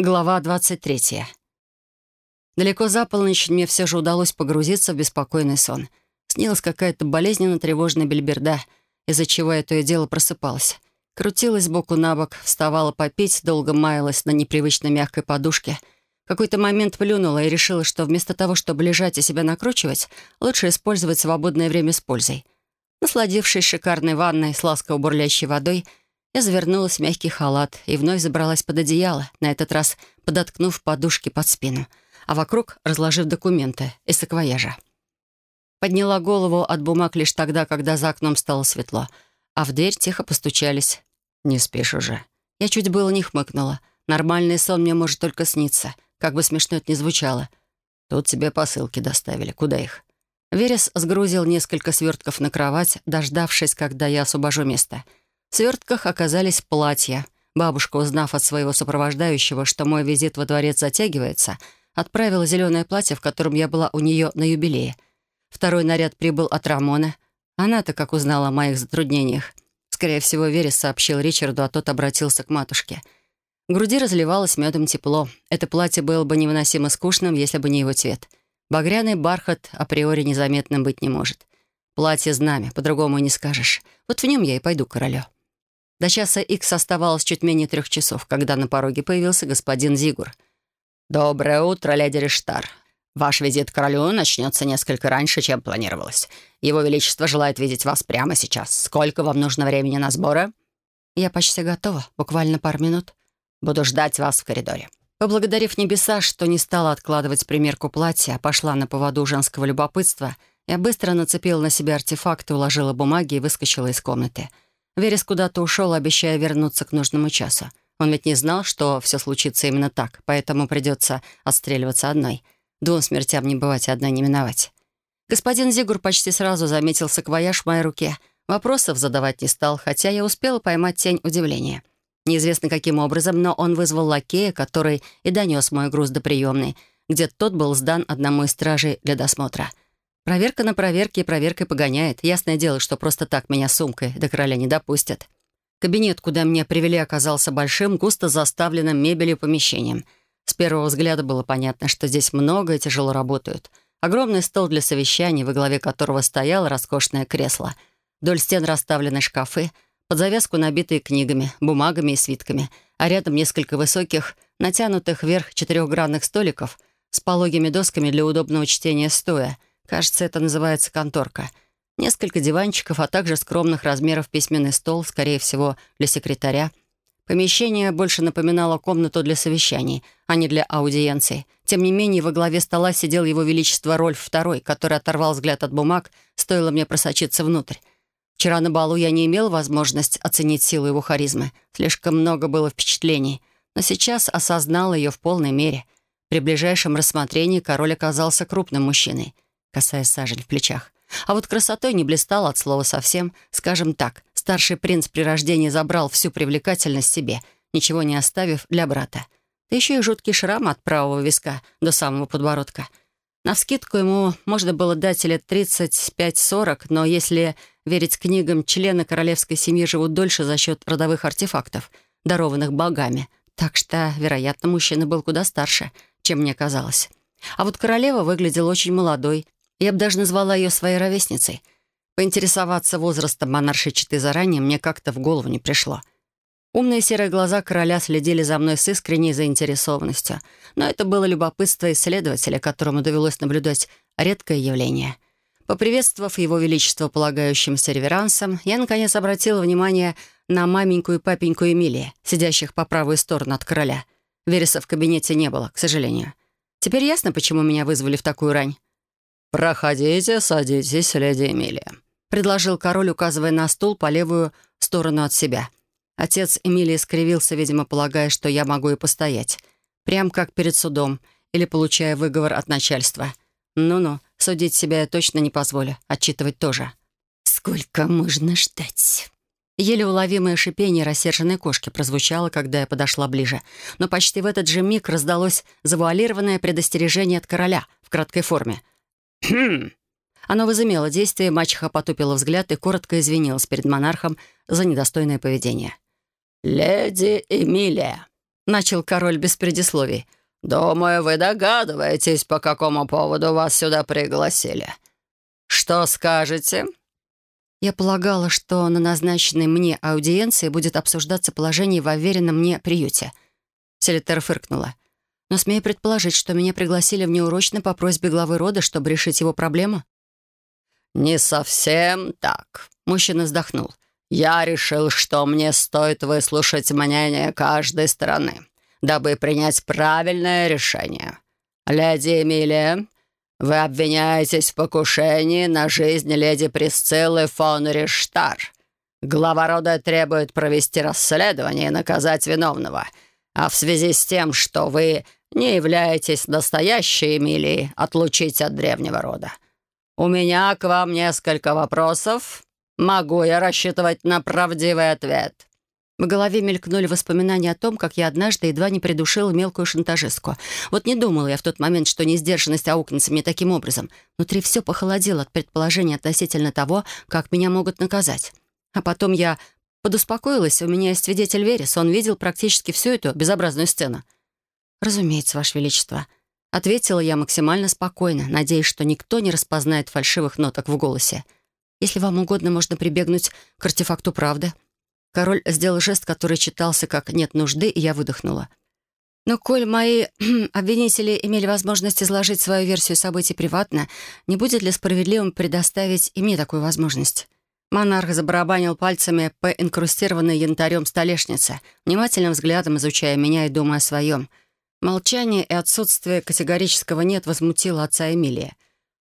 Глава 23. Далеко за полночь мне все же удалось погрузиться в беспокойный сон. Снилась какая-то болезненно тревожная бельберда, из-за чего я то и дело просыпалась. Крутилась боку на бок, вставала попить, долго маялась на непривычно мягкой подушке. В какой-то момент плюнула и решила, что вместо того, чтобы лежать и себя накручивать, лучше использовать свободное время с пользой. Насладившись шикарной ванной с ласково бурлящей водой, я завернулась в мягкий халат и вновь забралась под одеяло, на этот раз подоткнув подушки под спину, а вокруг разложив документы из саквояжа. Подняла голову от бумаг лишь тогда, когда за окном стало светло, а в дверь тихо постучались. «Не спишь уже». Я чуть было не хмыкнула. Нормальный сон мне может только сниться, как бы смешно это ни звучало. «Тут тебе посылки доставили. Куда их?» Верес сгрузил несколько свертков на кровать, дождавшись, когда я освобожу место — в свертках оказались платья. Бабушка, узнав от своего сопровождающего, что мой визит во дворец затягивается, отправила зеленое платье, в котором я была у нее на юбилее. Второй наряд прибыл от Рамона. Она-то как узнала о моих затруднениях. Скорее всего, Верес сообщил Ричарду, а тот обратился к матушке. В груди разливалось медом тепло. Это платье было бы невыносимо скучным, если бы не его цвет. Багряный бархат априори незаметным быть не может. Платье-знамя, по-другому и не скажешь. Вот в нем я и пойду королю. До часа Икс оставалось чуть менее трех часов, когда на пороге появился господин Зигур. «Доброе утро, леди Риштар. Ваш визит к королю начнется несколько раньше, чем планировалось. Его Величество желает видеть вас прямо сейчас. Сколько вам нужно времени на сборы?» «Я почти готова. Буквально пару минут. Буду ждать вас в коридоре». Поблагодарив небеса, что не стала откладывать примерку платья, а пошла на поводу женского любопытства, я быстро нацепила на себя артефакты, уложила бумаги и выскочила из комнаты — Верес куда-то ушел, обещая вернуться к нужному часу. Он ведь не знал, что все случится именно так, поэтому придется отстреливаться одной. Двум смертям не бывать, одной не миновать. Господин Зигур почти сразу заметил саквояж в моей руке. Вопросов задавать не стал, хотя я успела поймать тень удивления. Неизвестно каким образом, но он вызвал лакея, который и донес мой груз до приемной, где тот был сдан одному из стражей для досмотра — Проверка на проверке и проверкой погоняет. Ясное дело, что просто так меня сумкой до короля не допустят. Кабинет, куда меня привели, оказался большим, густо заставленным мебелью помещением. С первого взгляда было понятно, что здесь много и тяжело работают. Огромный стол для совещаний, во главе которого стояло роскошное кресло. Вдоль стен расставлены шкафы, под завязку набитые книгами, бумагами и свитками, а рядом несколько высоких, натянутых вверх четырехгранных столиков с пологими досками для удобного чтения стоя — Кажется, это называется конторка. Несколько диванчиков, а также скромных размеров письменный стол, скорее всего, для секретаря. Помещение больше напоминало комнату для совещаний, а не для аудиенций. Тем не менее, во главе стола сидел его величество Рольф II, который оторвал взгляд от бумаг, стоило мне просочиться внутрь. Вчера на балу я не имел возможность оценить силу его харизмы. Слишком много было впечатлений. Но сейчас осознал ее в полной мере. При ближайшем рассмотрении король оказался крупным мужчиной — касаясь сажень в плечах. А вот красотой не блистал от слова совсем. Скажем так, старший принц при рождении забрал всю привлекательность себе, ничего не оставив для брата. Да еще и жуткий шрам от правого виска до самого подбородка. Навскидку ему можно было дать лет 35-40, но если верить книгам, члены королевской семьи живут дольше за счет родовых артефактов, дарованных богами. Так что, вероятно, мужчина был куда старше, чем мне казалось. А вот королева выглядела очень молодой, я бы даже назвала ее своей ровесницей. Поинтересоваться возрастом монаршей Читы заранее мне как-то в голову не пришло. Умные серые глаза короля следили за мной с искренней заинтересованностью. Но это было любопытство исследователя, которому довелось наблюдать редкое явление. Поприветствовав его величество полагающимся реверансом, я, наконец, обратила внимание на маменьку и папеньку Эмилии, сидящих по правую сторону от короля. Вереса в кабинете не было, к сожалению. Теперь ясно, почему меня вызвали в такую рань. «Проходите, садитесь, леди Эмилия», — предложил король, указывая на стул по левую сторону от себя. Отец Эмилии скривился, видимо, полагая, что я могу и постоять. Прям как перед судом или получая выговор от начальства. Ну-ну, судить себя я точно не позволю, отчитывать тоже. «Сколько можно ждать?» Еле уловимое шипение рассерженной кошки прозвучало, когда я подошла ближе. Но почти в этот же миг раздалось завуалированное предостережение от короля в краткой форме — «Хм!» Оно возымело действие, мачеха потупила взгляд и коротко извинилась перед монархом за недостойное поведение. «Леди Эмилия, начал король без предисловий. «Думаю, вы догадываетесь, по какому поводу вас сюда пригласили. Что скажете?» Я полагала, что на назначенной мне аудиенции будет обсуждаться положение в уверенном мне приюте. Селитер фыркнула. Но смею предположить, что меня пригласили в неурочно по просьбе главы рода, чтобы решить его проблему? «Не совсем так», — мужчина вздохнул. «Я решил, что мне стоит выслушать мнение каждой стороны, дабы принять правильное решение. Леди Эмилия, вы обвиняетесь в покушении на жизнь леди Присциллы фон Риштар. Глава рода требует провести расследование и наказать виновного. А в связи с тем, что вы не являетесь настоящей Эмилией, отлучить от древнего рода. У меня к вам несколько вопросов. Могу я рассчитывать на правдивый ответ?» В голове мелькнули воспоминания о том, как я однажды едва не придушила мелкую шантажистку. Вот не думала я в тот момент, что несдержанность аукнется мне таким образом. Внутри все похолодело от предположения относительно того, как меня могут наказать. А потом я подуспокоилась, у меня есть свидетель Верес, он видел практически всю эту безобразную сцену. «Разумеется, Ваше Величество», — ответила я максимально спокойно, надеясь, что никто не распознает фальшивых ноток в голосе. «Если вам угодно, можно прибегнуть к артефакту правды». Король сделал жест, который читался как «нет нужды», и я выдохнула. Но коль мои обвинители имели возможность изложить свою версию событий приватно, не будет ли справедливым предоставить и мне такую возможность? Монарх забарабанил пальцами по инкрустированной янтарем столешнице, внимательным взглядом изучая меня и думая о своем. Молчание и отсутствие категорического «нет» возмутило отца Эмилия.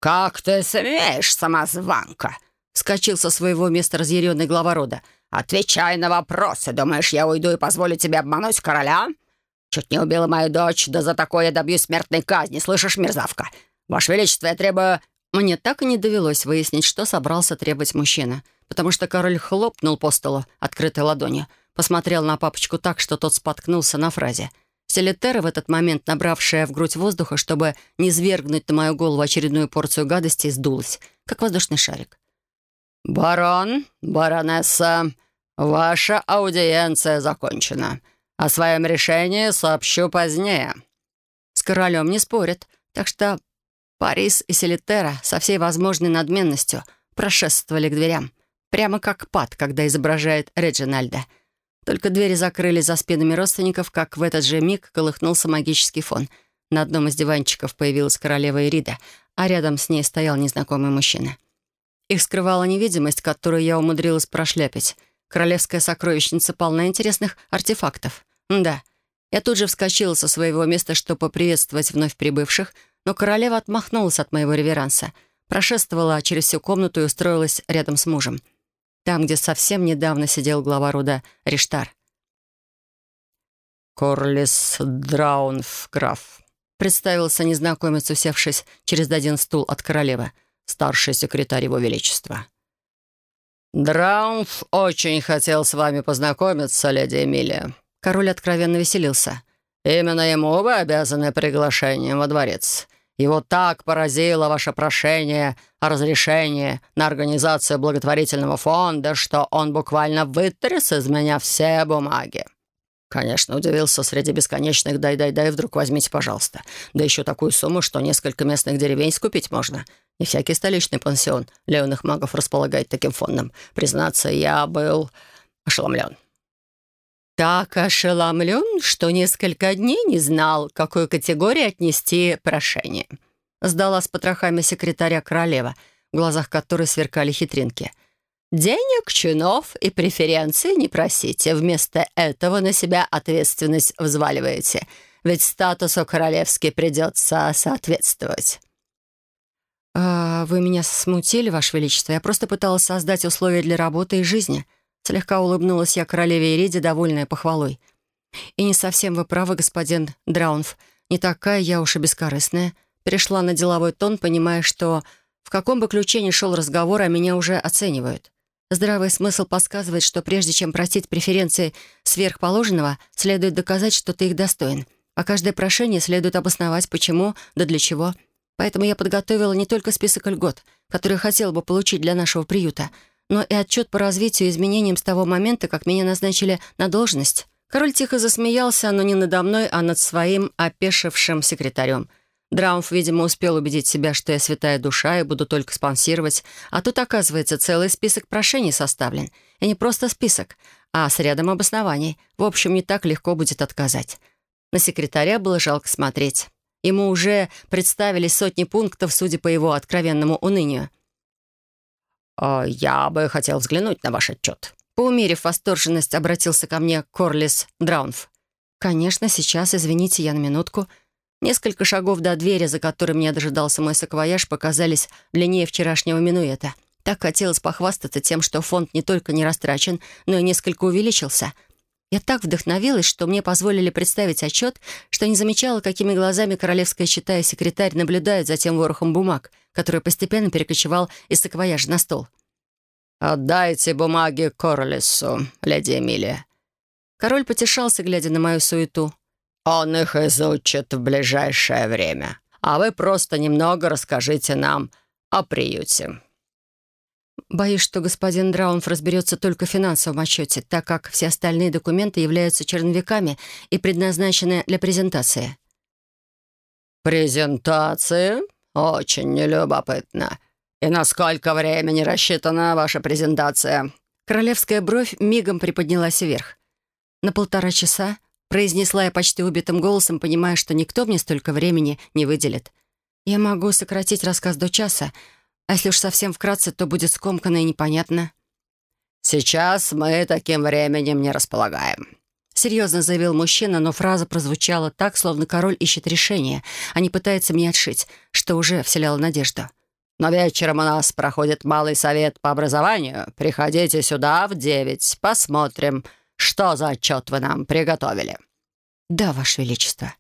«Как ты смеешь, самозванка?» — вскочил со своего места разъяренный глава рода — «Отвечай на вопросы. Думаешь, я уйду и позволю тебе обмануть короля? Чуть не убила мою дочь, да за такое я добьюсь смертной казни. Слышишь, мерзавка? Ваше Величество, я требую...» Мне так и не довелось выяснить, что собрался требовать мужчина, потому что король хлопнул по столу открытой ладонью, посмотрел на папочку так, что тот споткнулся на фразе. Селитера, в этот момент набравшая в грудь воздуха, чтобы не свергнуть на мою голову очередную порцию гадости, сдулась, как воздушный шарик. «Барон, баронесса, ваша аудиенция закончена. О своем решении сообщу позднее». С королем не спорят, так что Парис и Селитера со всей возможной надменностью прошествовали к дверям, прямо как Пат, когда изображает Реджинальда. Только двери закрыли за спинами родственников, как в этот же миг колыхнулся магический фон. На одном из диванчиков появилась королева Ирида, а рядом с ней стоял незнакомый мужчина. Их скрывала невидимость, которую я умудрилась прошляпить. Королевская сокровищница полна интересных артефактов. Да, я тут же вскочила со своего места, чтобы поприветствовать вновь прибывших, но королева отмахнулась от моего реверанса, прошествовала через всю комнату и устроилась рядом с мужем. Там, где совсем недавно сидел глава рода Риштар. «Корлис Драунф, граф», — представился незнакомец, усевшись через один стул от королевы — старший секретарь Его Величества. «Драумф очень хотел с вами познакомиться, леди Эмилия». Король откровенно веселился. «Именно ему вы обязаны приглашением во дворец. Его так поразило ваше прошение о разрешении на организацию благотворительного фонда, что он буквально вытряс из меня все бумаги. Конечно, удивился среди бесконечных «дай-дай-дай, вдруг возьмите, пожалуйста». Да еще такую сумму, что несколько местных деревень скупить можно. Не всякий столичный пансион леоных магов располагает таким фондом. Признаться, я был ошеломлен. Так ошеломлен, что несколько дней не знал, к какой категории отнести прошение. Сдала с потрохами секретаря королева, в глазах которой сверкали хитринки — Денег, чинов и преференций не просите. Вместо этого на себя ответственность взваливаете. Ведь статусу королевски придется соответствовать. А, «Вы меня смутили, Ваше Величество. Я просто пыталась создать условия для работы и жизни». Слегка улыбнулась я королеве Ириде, довольная похвалой. «И не совсем вы правы, господин Драунф. Не такая я уж и бескорыстная». Перешла на деловой тон, понимая, что в каком бы ключе ни шел разговор, а меня уже оценивают. Здравый смысл подсказывает, что прежде чем просить преференции сверхположенного, следует доказать, что ты их достоин. А каждое прошение следует обосновать, почему, да для чего. Поэтому я подготовила не только список льгот, которые хотела бы получить для нашего приюта, но и отчет по развитию и изменениям с того момента, как меня назначили на должность. Король тихо засмеялся, но не надо мной, а над своим опешившим секретарем. Драумф, видимо, успел убедить себя, что я святая душа и буду только спонсировать, а тут, оказывается, целый список прошений составлен. И не просто список, а с рядом обоснований. В общем, не так легко будет отказать. На секретаря было жалко смотреть. Ему уже представились сотни пунктов, судя по его откровенному унынию. «А «Я бы хотел взглянуть на ваш отчет», Поумерив восторженность, обратился ко мне Корлис Драунф. «Конечно, сейчас, извините, я на минутку». Несколько шагов до двери, за которой меня дожидался мой саквояж, показались длиннее вчерашнего минуэта. Так хотелось похвастаться тем, что фонд не только не растрачен, но и несколько увеличился. Я так вдохновилась, что мне позволили представить отчет, что не замечала, какими глазами королевская чита и секретарь наблюдают за тем ворохом бумаг, который постепенно перекочевал из саквояжа на стол. «Отдайте бумаги Корлису, леди Эмилия». Король потешался, глядя на мою суету. «Он их изучит в ближайшее время, а вы просто немного расскажите нам о приюте». Боюсь, что господин Драунф разберется только в финансовом отчете, так как все остальные документы являются черновиками и предназначены для презентации. «Презентации? Очень нелюбопытно. «И на сколько времени рассчитана ваша презентация?» Королевская бровь мигом приподнялась вверх. «На полтора часа», — произнесла я почти убитым голосом, понимая, что никто мне столько времени не выделит. «Я могу сократить рассказ до часа, а если уж совсем вкратце, то будет скомканно и непонятно». «Сейчас мы таким временем не располагаем», — серьезно заявил мужчина, но фраза прозвучала так, словно король ищет решение, а не пытается меня отшить, что уже вселяло надежду. Но вечером у нас проходит малый совет по образованию. Приходите сюда в девять. Посмотрим, что за отчет вы нам приготовили». «Да, Ваше Величество».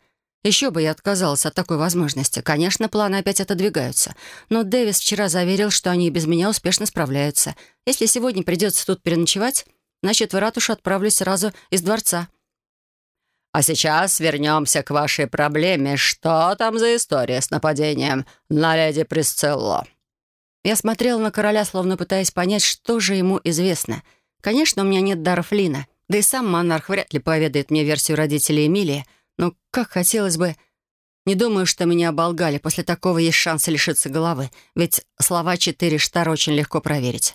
Еще бы я отказалась от такой возможности. Конечно, планы опять отодвигаются. Но Дэвис вчера заверил, что они без меня успешно справляются. Если сегодня придется тут переночевать, значит, в ратушу отправлюсь сразу из дворца. А сейчас вернемся к вашей проблеме. Что там за история с нападением на леди Присциллу?» Я смотрела на короля, словно пытаясь понять, что же ему известно. Конечно, у меня нет даров Лина, да и сам монарх вряд ли поведает мне версию родителей Эмилии, но как хотелось бы... Не думаю, что меня оболгали. После такого есть шанс лишиться головы, ведь слова четыре штар очень легко проверить.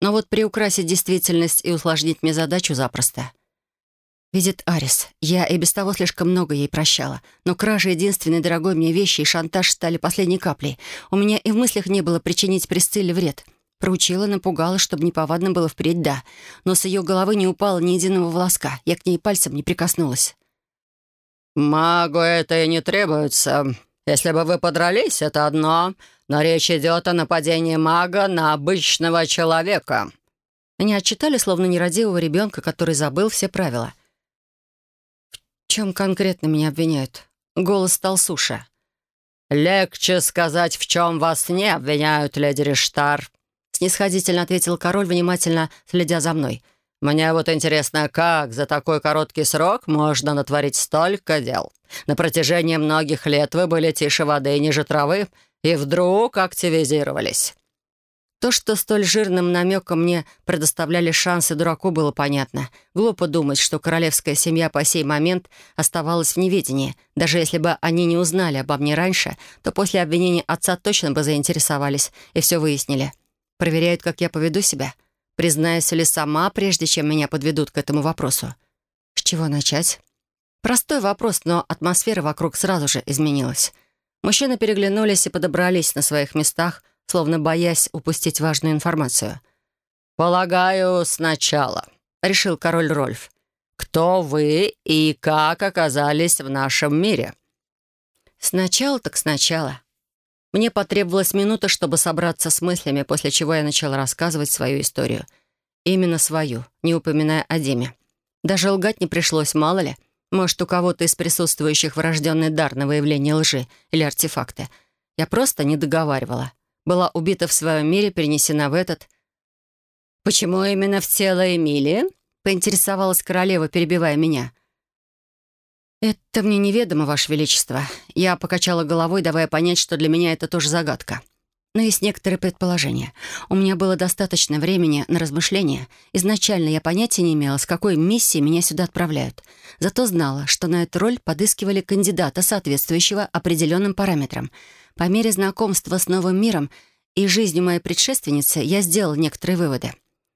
Но вот приукрасить действительность и усложнить мне задачу запросто. Видит Арис. Я и без того слишком много ей прощала. Но кража единственной дорогой мне вещи и шантаж стали последней каплей. У меня и в мыслях не было причинить Присцилле вред. Проучила, напугала, чтобы неповадно было впредь, да. Но с ее головы не упало ни единого волоска. Я к ней пальцем не прикоснулась. «Магу это и не требуется. Если бы вы подрались, это одно. Но речь идет о нападении мага на обычного человека». Меня отчитали, словно нерадивого ребенка, который забыл все правила чем конкретно меня обвиняют?» Голос стал суше. «Легче сказать, в чем вас не обвиняют, леди Риштар», снисходительно ответил король, внимательно следя за мной. «Мне вот интересно, как за такой короткий срок можно натворить столько дел? На протяжении многих лет вы были тише воды и ниже травы, и вдруг активизировались. То, что столь жирным намеком мне предоставляли шансы дураку, было понятно. Глупо думать, что королевская семья по сей момент оставалась в неведении. Даже если бы они не узнали обо мне раньше, то после обвинения отца точно бы заинтересовались и все выяснили. Проверяют, как я поведу себя. Признаюсь ли сама, прежде чем меня подведут к этому вопросу. С чего начать? Простой вопрос, но атмосфера вокруг сразу же изменилась. Мужчины переглянулись и подобрались на своих местах, словно боясь упустить важную информацию. «Полагаю, сначала», — решил король Рольф. «Кто вы и как оказались в нашем мире?» «Сначала так сначала». Мне потребовалась минута, чтобы собраться с мыслями, после чего я начала рассказывать свою историю. Именно свою, не упоминая о Диме. Даже лгать не пришлось, мало ли. Может, у кого-то из присутствующих врожденный дар на выявление лжи или артефакты. Я просто не договаривала была убита в своем мире, перенесена в этот. «Почему именно в тело Эмилии?» — поинтересовалась королева, перебивая меня. «Это мне неведомо, Ваше Величество». Я покачала головой, давая понять, что для меня это тоже загадка. Но есть некоторые предположения. У меня было достаточно времени на размышления. Изначально я понятия не имела, с какой миссией меня сюда отправляют. Зато знала, что на эту роль подыскивали кандидата, соответствующего определенным параметрам. По мере знакомства с новым миром и жизнью моей предшественницы я сделала некоторые выводы.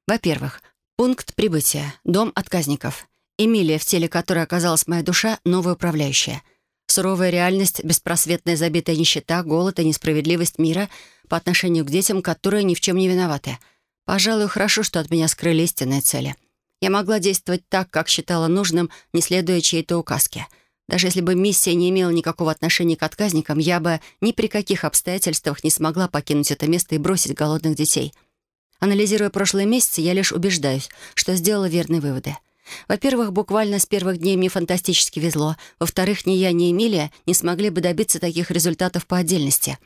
Во-первых, пункт прибытия — дом отказников. Эмилия, в теле которой оказалась моя душа, новая управляющая — Суровая реальность, беспросветная забитая нищета, голод и несправедливость мира по отношению к детям, которые ни в чем не виноваты. Пожалуй, хорошо, что от меня скрыли истинные цели. Я могла действовать так, как считала нужным, не следуя чьей-то указке. Даже если бы миссия не имела никакого отношения к отказникам, я бы ни при каких обстоятельствах не смогла покинуть это место и бросить голодных детей. Анализируя прошлые месяцы, я лишь убеждаюсь, что сделала верные выводы — во-первых, буквально с первых дней мне фантастически везло. Во-вторых, ни я, ни Эмилия не смогли бы добиться таких результатов по отдельности.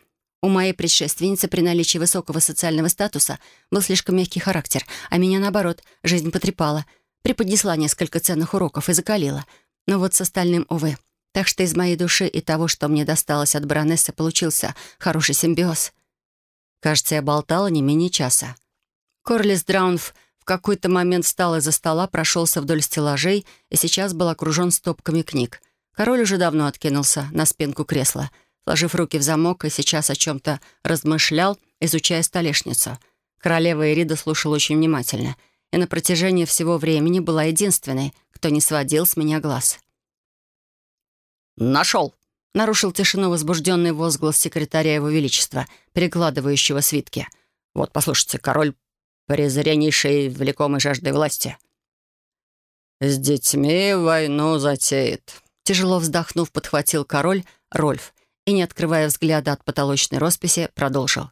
У моей предшественницы при наличии высокого социального статуса был слишком мягкий характер, а меня, наоборот, жизнь потрепала, преподнесла несколько ценных уроков и закалила. Но вот с остальным, увы. Так что из моей души и того, что мне досталось от баронессы, получился хороший симбиоз. Кажется, я болтала не менее часа. Корлис Драунф — какой-то момент встал из-за стола, прошелся вдоль стеллажей и сейчас был окружен стопками книг. Король уже давно откинулся на спинку кресла, сложив руки в замок и сейчас о чем-то размышлял, изучая столешницу. Королева Ирида слушала очень внимательно и на протяжении всего времени была единственной, кто не сводил с меня глаз. «Нашел!» — нарушил тишину возбужденный возглас секретаря Его Величества, перекладывающего свитки. «Вот, послушайте, король презреннейшей влекомой жаждой власти. «С детьми войну затеет», — тяжело вздохнув, подхватил король Рольф и, не открывая взгляда от потолочной росписи, продолжил.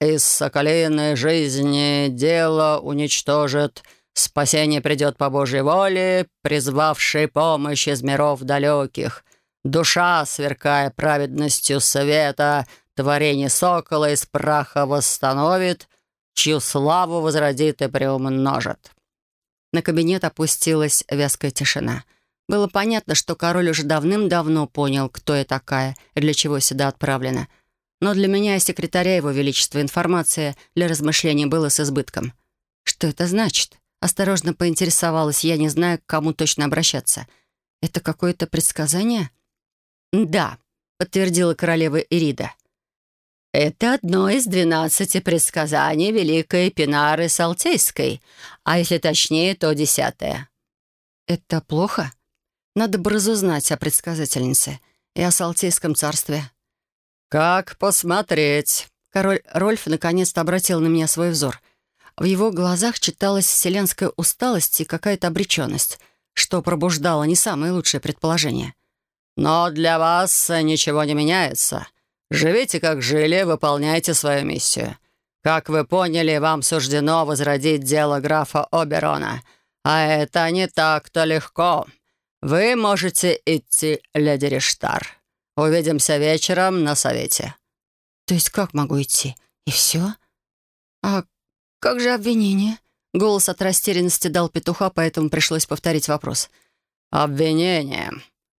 «Из соколиной жизни дело уничтожит, спасение придет по Божьей воле, призвавшей помощь из миров далеких. Душа, сверкая праведностью света, творение сокола из праха восстановит, чью славу возродит и приумножит». На кабинет опустилась вязкая тишина. Было понятно, что король уже давным-давно понял, кто я такая и для чего сюда отправлена. Но для меня и секретаря его величества информация для размышлений была с избытком. Что это значит? Осторожно поинтересовалась я, не зная, к кому точно обращаться. Это какое-то предсказание? «Да», — подтвердила королева Ирида. Это одно из двенадцати предсказаний Великой Пинары Салтейской, а если точнее, то десятое. Это плохо? Надо бы разузнать о предсказательнице и о Салтейском царстве. «Как посмотреть?» Король Рольф наконец-то обратил на меня свой взор. В его глазах читалась вселенская усталость и какая-то обреченность, что пробуждало не самые лучшие предположения. «Но для вас ничего не меняется. Живите, как жили, выполняйте свою миссию. Как вы поняли, вам суждено возродить дело графа Оберона. А это не так-то легко. Вы можете идти, леди Риштар. Увидимся вечером на совете». «То есть как могу идти? И все? А как же обвинение?» Голос от растерянности дал петуха, поэтому пришлось повторить вопрос. «Обвинение».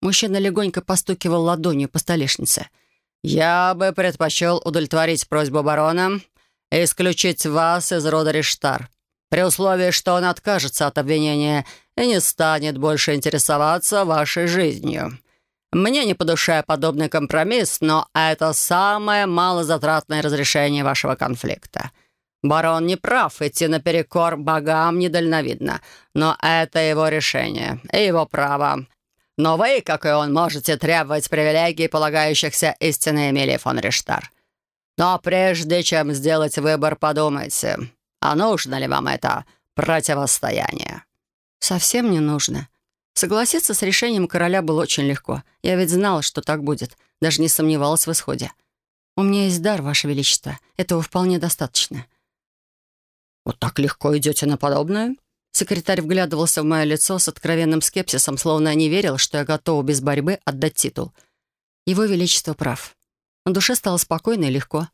Мужчина легонько постукивал ладонью по столешнице – «Я бы предпочел удовлетворить просьбу барона и исключить вас из рода Риштар, при условии, что он откажется от обвинения и не станет больше интересоваться вашей жизнью. Мне не по душе подобный компромисс, но это самое малозатратное разрешение вашего конфликта. Барон не прав, идти наперекор богам недальновидно, но это его решение и его право. Но вы, как и он, можете требовать привилегий, полагающихся истинной Эмилии фон Риштар. Но прежде чем сделать выбор, подумайте, а нужно ли вам это противостояние?» «Совсем не нужно. Согласиться с решением короля было очень легко. Я ведь знала, что так будет, даже не сомневалась в исходе. У меня есть дар, Ваше Величество. Этого вполне достаточно». «Вот так легко идете на подобное?» Секретарь вглядывался в мое лицо с откровенным скепсисом, словно не верил, что я готова без борьбы отдать титул. Его Величество прав. На душе стало спокойно и легко.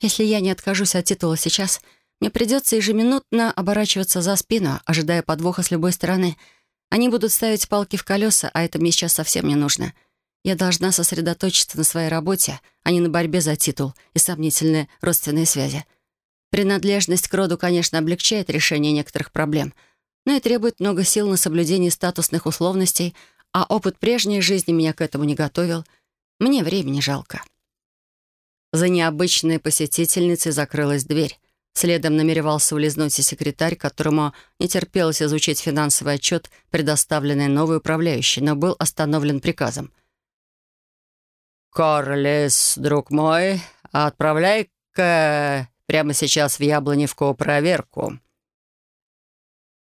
Если я не откажусь от титула сейчас, мне придется ежеминутно оборачиваться за спину, ожидая подвоха с любой стороны. Они будут ставить палки в колеса, а это мне сейчас совсем не нужно. Я должна сосредоточиться на своей работе, а не на борьбе за титул и сомнительные родственные связи. Принадлежность к роду, конечно, облегчает решение некоторых проблем, но и требует много сил на соблюдение статусных условностей, а опыт прежней жизни меня к этому не готовил. Мне времени жалко. За необычной посетительницей закрылась дверь. Следом намеревался улизнуть и секретарь, которому не терпелось изучить финансовый отчет, предоставленный новой управляющей, но был остановлен приказом. «Корлис, друг мой, отправляй-ка прямо сейчас в Яблоневку проверку».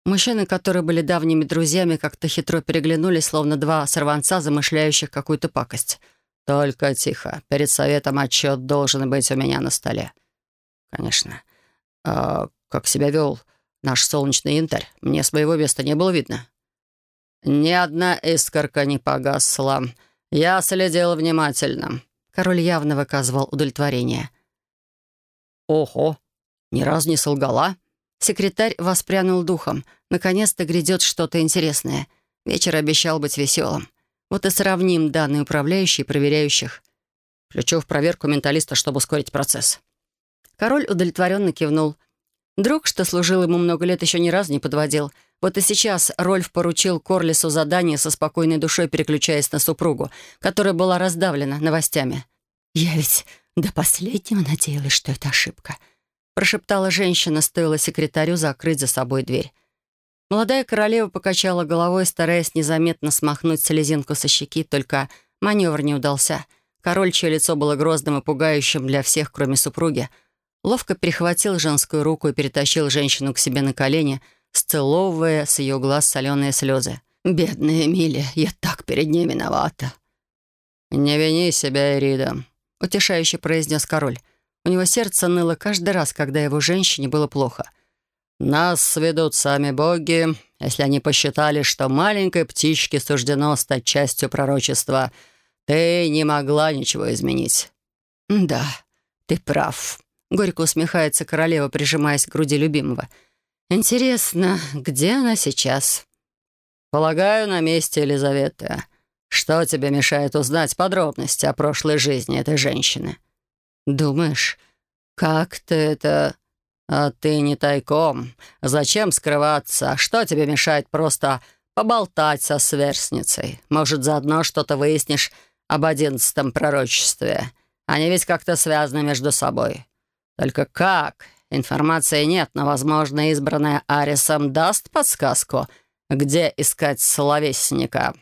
Мужчины, которые были давними друзьями, как-то хитро переглянулись, словно два сорванца, замышляющих какую-то пакость. «Только тихо. Перед советом отчет должен быть у меня на столе». «Конечно. А как себя вел наш солнечный янтарь? Мне с моего места не было видно». «Ни одна искорка не погасла. Я следил внимательно». Король явно выказывал удовлетворение. «Ого! Ни разу не солгала?» Секретарь воспрянул духом. Наконец-то грядет что-то интересное. Вечер обещал быть веселым. Вот и сравним данные управляющие и проверяющих. Включу в проверку менталиста, чтобы ускорить процесс. Король удовлетворенно кивнул. Друг, что служил ему много лет, еще ни разу не подводил. Вот и сейчас Рольф поручил Корлису задание со спокойной душой, переключаясь на супругу, которая была раздавлена новостями. «Я ведь до последнего надеялась, что это ошибка», прошептала женщина, стоило секретарю закрыть за собой дверь. Молодая королева покачала головой, стараясь незаметно смахнуть слезинку со щеки, только маневр не удался. Король, чье лицо было грозным и пугающим для всех, кроме супруги, ловко перехватил женскую руку и перетащил женщину к себе на колени, сцеловывая с ее глаз соленые слезы. «Бедная Эмилия, я так перед ней виновата!» «Не вини себя, Эрида», — утешающе произнес король. У него сердце ныло каждый раз, когда его женщине было плохо. «Нас сведут сами боги, если они посчитали, что маленькой птичке суждено стать частью пророчества. Ты не могла ничего изменить». «Да, ты прав», — горько усмехается королева, прижимаясь к груди любимого. «Интересно, где она сейчас?» «Полагаю, на месте Елизаветы. Что тебе мешает узнать подробности о прошлой жизни этой женщины?» «Думаешь, как ты это...» «А ты не тайком. Зачем скрываться? Что тебе мешает просто поболтать со сверстницей? Может, заодно что-то выяснишь об одиннадцатом пророчестве? Они ведь как-то связаны между собой. Только как? Информации нет, но, возможно, избранная Арисом даст подсказку, где искать словесника».